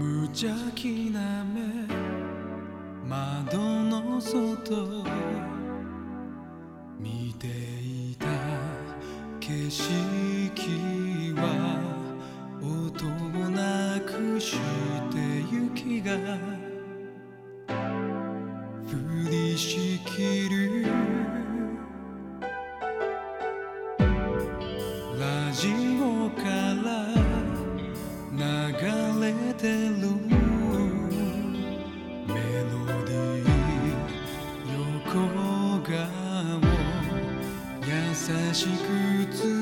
無邪気な目窓の外見ていた景色は音もなくして雪が降りしきる。ラジオから顔優しく包